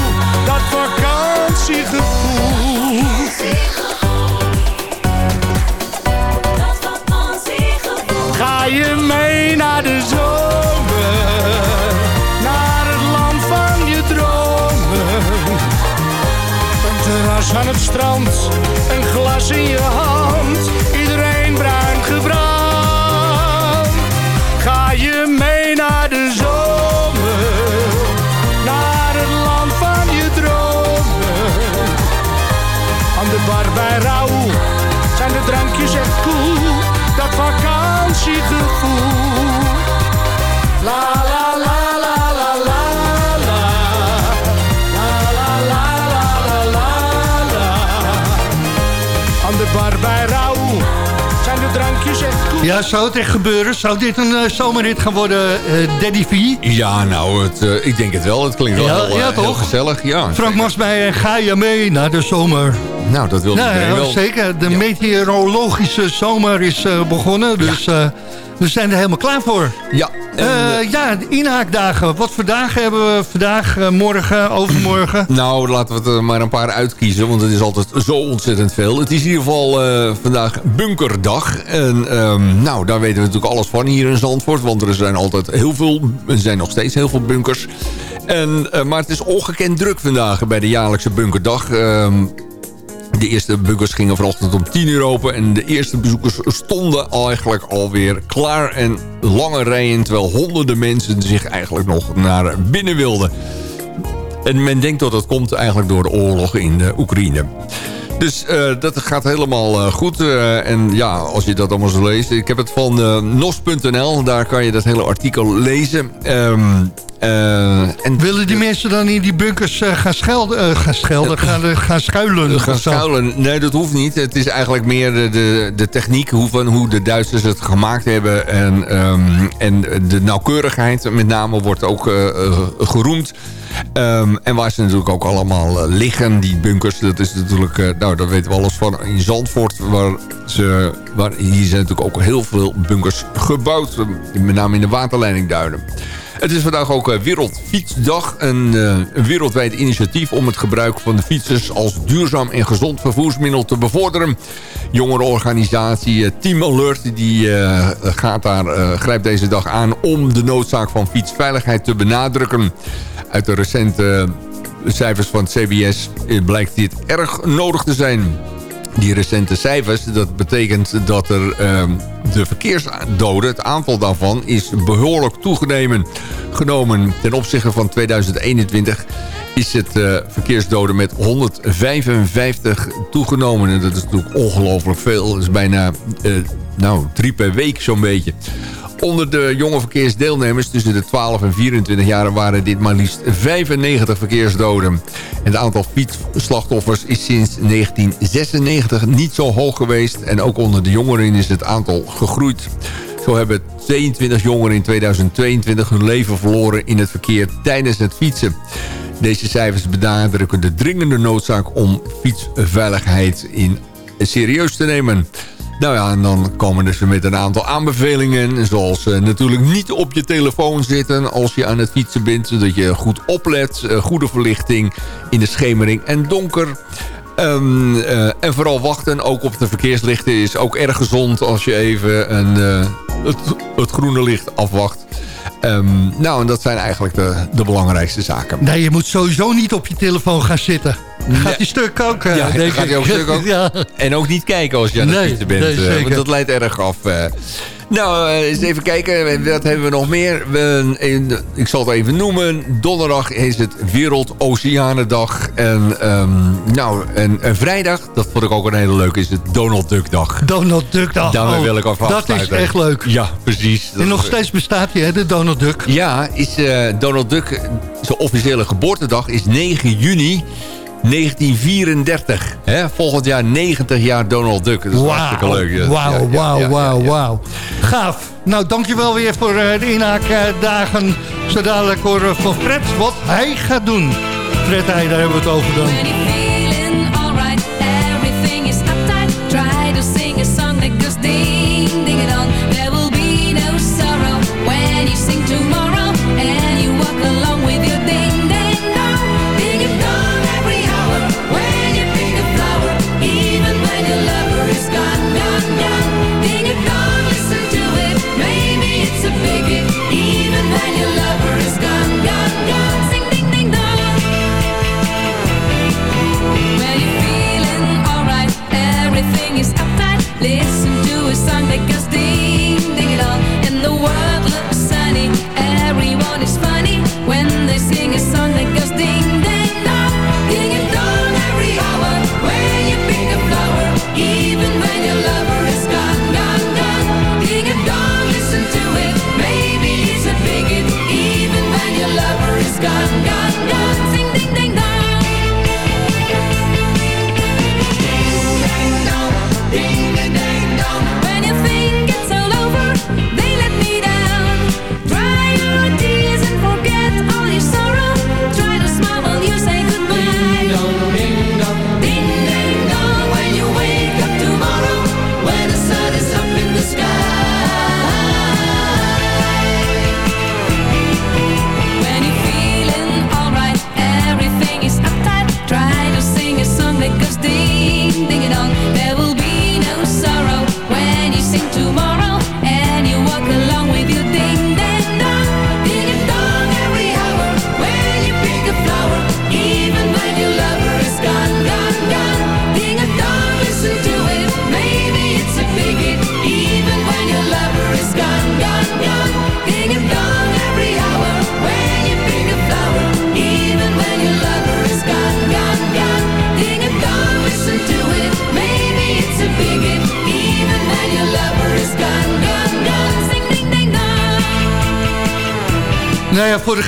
strand, een glas in je hand, Ja, zou het echt gebeuren? Zou dit een eh, zomerhit gaan worden, eh, Daddy V? Ja, nou, het, eh, ik denk het wel. Het klinkt wel Ja, heel, ja, heel toch? gezellig. Ja, Frank Masmeijer, ga je mee naar de zomer? Nou, dat wil Ja, iedereen wel. zeker. De meteorologische zomer is begonnen, dus we zijn er helemaal klaar voor. Ja, en, Eh, ja, de inhaakdagen. Wat voor dagen hebben we vandaag, eh, morgen, overmorgen? Nou, laten we er maar een paar uitkiezen, want het is altijd zo ontzettend veel. Het is in ieder geval eh, vandaag bunkerdag. En ehm, nou, daar weten we natuurlijk alles van hier in Zandvoort, want er zijn altijd heel veel, er zijn nog steeds heel veel bunkers. En, eh, maar het is ongekend druk vandaag bij de jaarlijkse bunkerdag. Ehm, de eerste bunkers gingen vanochtend om 10 uur open. En de eerste bezoekers stonden eigenlijk alweer klaar. En lange rijen, terwijl honderden mensen zich eigenlijk nog naar binnen wilden. En men denkt dat dat komt eigenlijk door de oorlog in de Oekraïne. Dus eh, dat gaat helemaal eh, goed. Eh, en ja, als je dat allemaal zo leest. Ik heb het van nos.nl. Daar kan je dat hele artikel lezen. Eh, en Willen die mensen dan in die bunkers gaan, schelden, gaan, schelden gaan, gaan schuilen? gaan schuilen. Nee, dat hoeft niet. Het is eigenlijk meer de, de, de techniek hoe, van hoe de Duitsers het gemaakt hebben. En, ehm, en de nauwkeurigheid met name wordt ook geroemd. Ehm, en waar ze natuurlijk ook allemaal eh, liggen, die bunkers. Dat is natuurlijk, eh, nou daar weten we alles van in Zandvoort. Waar ze, waar, hier zijn natuurlijk ook heel veel bunkers gebouwd. Met name in de waterleidingduinen. Het is vandaag ook eh, Wereldfietsdag. Een, eh, een wereldwijd initiatief om het gebruik van de fietsers... als duurzaam en gezond vervoersmiddel te bevorderen. Jongerenorganisatie eh, Team Alert die, gaat daar, grijpt deze dag aan... om de noodzaak van fietsveiligheid te benadrukken. Uit de recente cijfers van het CBS blijkt dit erg nodig te zijn die recente cijfers, dat betekent dat er ehm, de verkeersdoden, het aantal daarvan, is behoorlijk toegenomen. Genomen ten opzichte van 2021 is het eh, verkeersdoden met 155 toegenomen. En dat is natuurlijk ongelooflijk veel. Dat is bijna eh, nou, drie per week zo'n beetje. Onder de jonge verkeersdeelnemers tussen de 12 en 24 jaar waren dit maar liefst 95 verkeersdoden. En het aantal fietsslachtoffers is sinds 1996 niet zo hoog geweest. En ook onder de jongeren is het aantal gegroeid. Zo hebben 22 jongeren in 2022 hun leven verloren in het verkeer tijdens het fietsen. Deze cijfers benadrukken de dringende noodzaak om fietsveiligheid in serieus te nemen. Nou ja, en dan komen ze met een aantal aanbevelingen. Zoals eh, natuurlijk niet op je telefoon zitten als je aan het fietsen bent. Zodat je goed oplet. eh, goede verlichting in de schemering en donker. Ehm, eh, en vooral wachten, ook op de verkeerslichten, is ook erg gezond als je even een, het, het groene licht afwacht. Ehm, nou, en dat zijn eigenlijk de, de belangrijkste zaken. Nee, je moet sowieso niet op je telefoon gaan zitten. Gaat die stuk ook, eh, Ja, denk gaat hij ook stuk ook. Ja. En ook niet kijken als je aan het Nee, fietsen bent. nee, eh, want dat leidt erg af. Eh. Nou, eh, eens even kijken. Wat hebben we nog meer? Ik zal het even noemen. Donderdag is het Wereld Oceanendag. En, ehm, nou, en, en vrijdag, dat vond ik ook een hele leuke, is het Donald Duck Dag. Donald Duck dag. Daarmee Oh, wil ik af Dat is afsluiten. echt leuk. Ja, precies. En nog steeds bestaat hij, hè, de Donald Duck. Ja, is eh, Donald Duck, eh, zijn officiële geboortedag is 9 juni 1934. Hè? Volgend jaar 90 jaar Donald Duck. Dat is hartstikke Wauw, leuk. Ja, wauw, ja, ja, wauw, ja, wauw, ja, ja. wauw. Gaaf. Nou, dankjewel weer voor eh, de inhaakdagen. Zo dadelijk horen we van Fred wat hij gaat doen. Fred, hij, daar hebben we het over dan.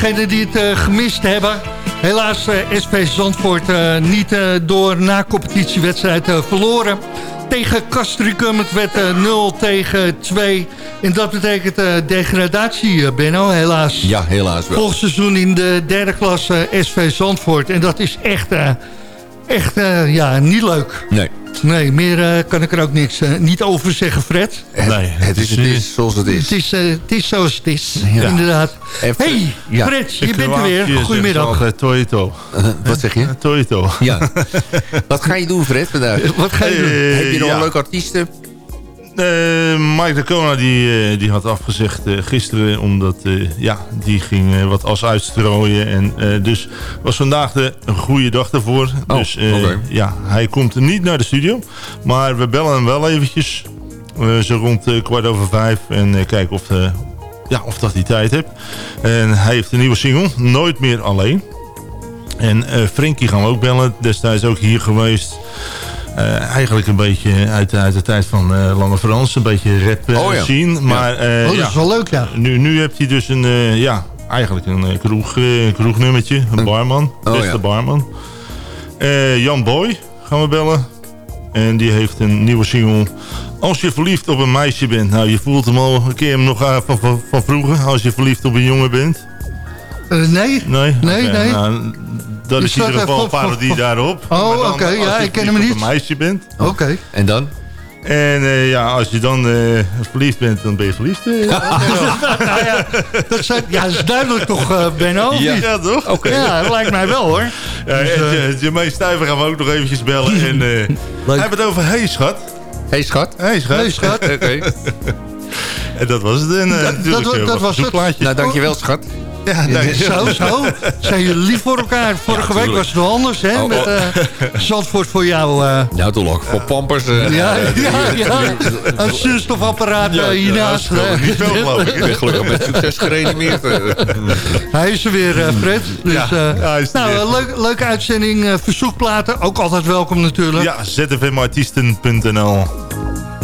Degenen die het eh, gemist hebben... helaas eh, SV Zandvoort eh, niet door na competitiewedstrijd verloren. Tegen Castricum, het werd eh, 0 tegen 2. En dat betekent degradatie, Benno, helaas. Ja, helaas wel. Volgend seizoen in de derde klas eh, SV Zandvoort. En dat is echt, echt ja, niet leuk. Nee. Nee, meer eh, kan ik er ook niks eh, niet over zeggen, Fred. Het, het, is, het is zoals het is. Het is, eh, het is zoals het is, Ja. inderdaad. Hey, ja. Fred, je bent er weer. Goedemiddag. Eh, wat zeg je? Toyota. Ja. Wat ga je doen, Fred, vandaag? Wat ga je doen? Eh, Heb je nog ja. een leuke artiesten? Eh, Mike de Kona die, eh, die had afgezegd eh, gisteren omdat ja, die ging wat as uitstrooien. En dus was vandaag de een goede dag daarvoor. Oh, dus ja, hij komt niet naar de studio. Maar we bellen hem wel eventjes. zo rond kwart over vijf. En kijken of, ja, of dat hij tijd heeft. En hij heeft een nieuwe single. Nooit meer alleen. En eh Frankie gaan we ook bellen. Destijds ook hier geweest. Eh, eigenlijk een beetje uit, de- uit de tijd van eh, Lange Frans. Een beetje rap eh, Oh ja. zien. Maar eh, Oh, dat ja, is wel leuk, ja. nu, nu heeft hij dus een, eh, ja, eigenlijk een kroeg, kroegnummertje. Een barman. Oh beste ja. barman. Eh, Jan Boy gaan we bellen. En die heeft een nieuwe single. Als je verliefd op een meisje bent. Nou, je voelt hem al. Ken je hem nog van, van, van vroeger? Als je verliefd op een jongen bent. Nee? Nee? Nee. nou, dat Je is in ieder geval een van- parodie daarop. Oh, oké, als ja, je ik ken hem niet. op een meisje bent. Oké. En dan? En eh, ja, als je dan eh, verliefd bent, dan ben je verliefd. eh. nou ja, dat, zijn, ja, dat is duidelijk toch, Benno? ja. ja, toch? Oké. Ja, dat lijkt mij wel, hoor. Ja, Dus, Jermaine Stuyver gaan we ook nog eventjes bellen. En, eh hij heeft het over Hey Schat. Hey, schat. Hey Schat. Hey, schat. Oké. En dat was het. En, uh, dat, dat, dat, dat was het. Plaatje. Nou, dankjewel schat. Ja, nee. Zo, zo. Zijn jullie lief voor elkaar? Vorige ja, week was het wel anders, hè? Oh, oh. Met uh, Zandvoort voor jou. Uh... Nou, toch ook. Voor pampers. Uh, ja, ja, ja. Een zuurstofapparaat ja, hiernaast. Ja, niet veel, geloof ik. Ik ben gelukkig met succes gereanimeerd. Hij is er weer, Fred. Dus, ja, hij is nou, weer. Leuk, leuke uitzending. verzoekplaten, ook altijd welkom natuurlijk. Ja, zfmartiesten.nl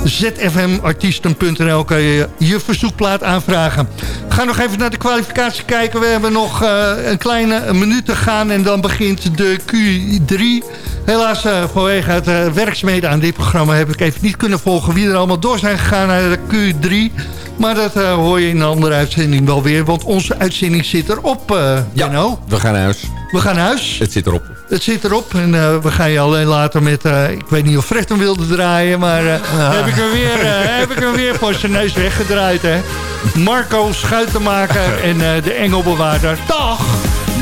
zfmartiesten.nl kan je je verzoekplaat aanvragen. Ga nog even naar de kwalificatie kijken. We hebben nog uh, een kleine minuut te gaan en dan begint de Q3. Helaas uh, vanwege het uh, werkzaamheden aan dit programma heb ik even niet kunnen volgen wie er allemaal door zijn gegaan naar de Q3. Maar dat hoor je in een andere uitzending wel weer, want onze uitzending zit erop, uh, Ja, we gaan naar huis. We gaan naar huis. Het zit erop. Het zit erop en uh, we gaan je alleen later met... Uh, ik weet niet of Fred hem wilde draaien, maar uh, heb, ik hem weer, heb ik hem weer voor zijn neus weggedraaid. Hè? Marco Schuitenmaker en de Engelbewaarder. Dag!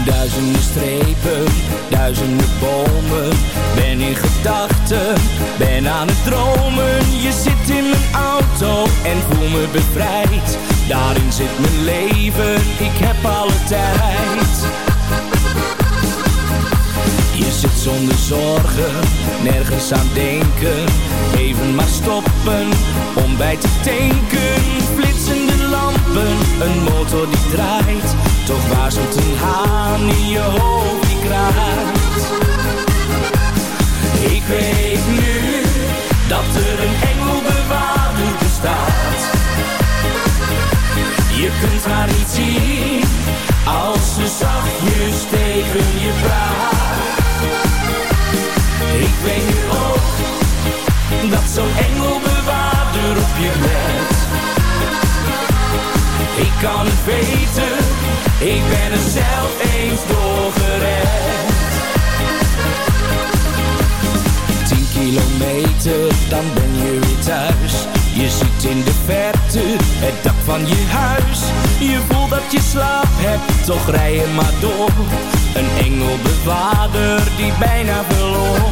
Duizenden strepen, duizenden bomen. Ben in gedachten, ben aan het dromen. Je zit in mijn auto en voel me bevrijd. Daarin zit mijn leven, ik heb alle tijd. Zonder zorgen, nergens aan denken. Even maar stoppen, om bij te tanken. Flitsende lampen, een motor die draait. Toch waarschuwt een haan in je hoofd die. Ik weet nu, dat er een engelbewaarder bestaat. Je kunt haar niet zien, als ze zachtjes tegen je praat. Dat zo'n engelbewaarder op je let. Ik kan het weten, ik ben er zelf eens doorgered. Tien kilometer, dan ben je weer thuis. Je ziet in de verte het dak van je huis. Je voelt dat je slaap hebt, toch rij je maar door. Een engelbewaarder die bijna verloor.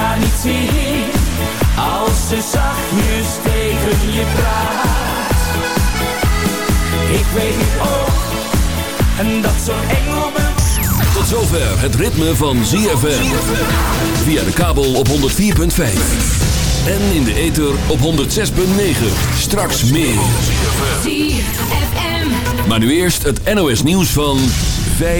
haar niet zien, als ze zachtjes tegen je praat. Ik weet nu ook, en dat zo'n engelbewaarder... Tot zover het ritme van ZFM. Via de kabel op 104.5. En in de ether op 106.9. Straks meer. Maar nu eerst het NOS nieuws van 5